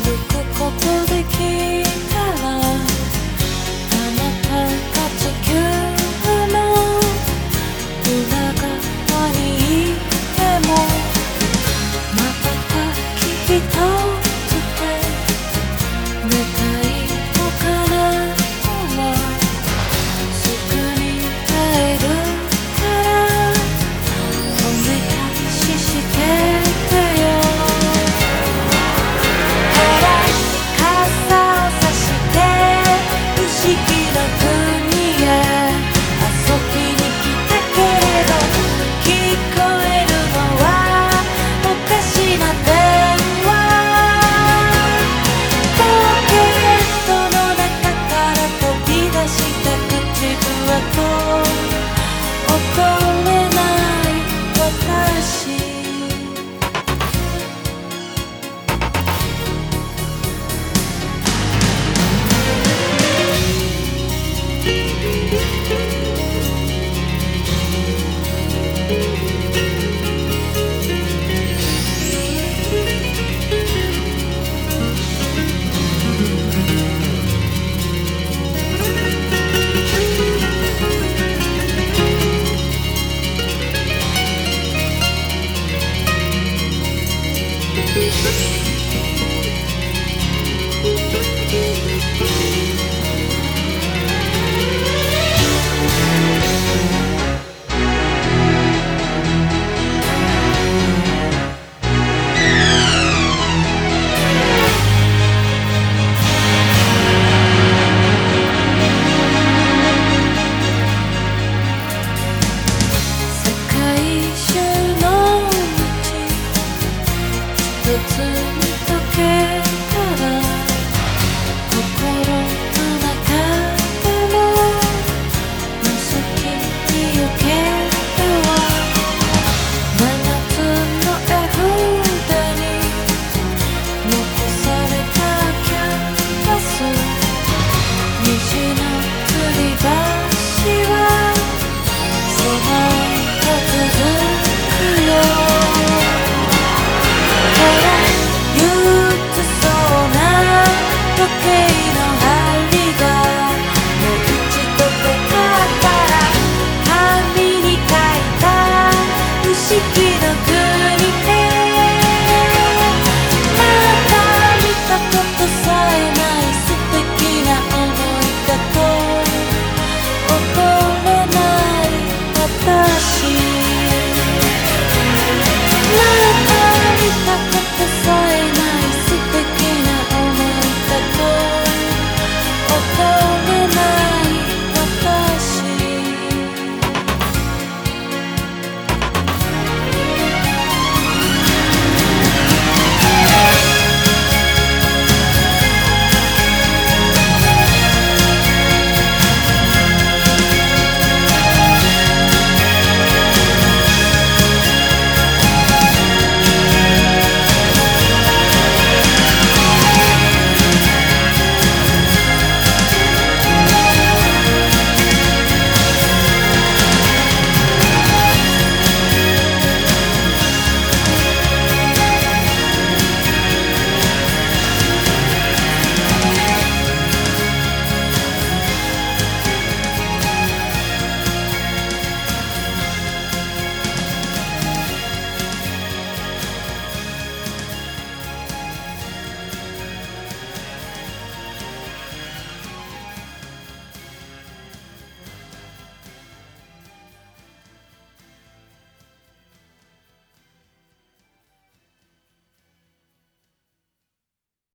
くことできる 次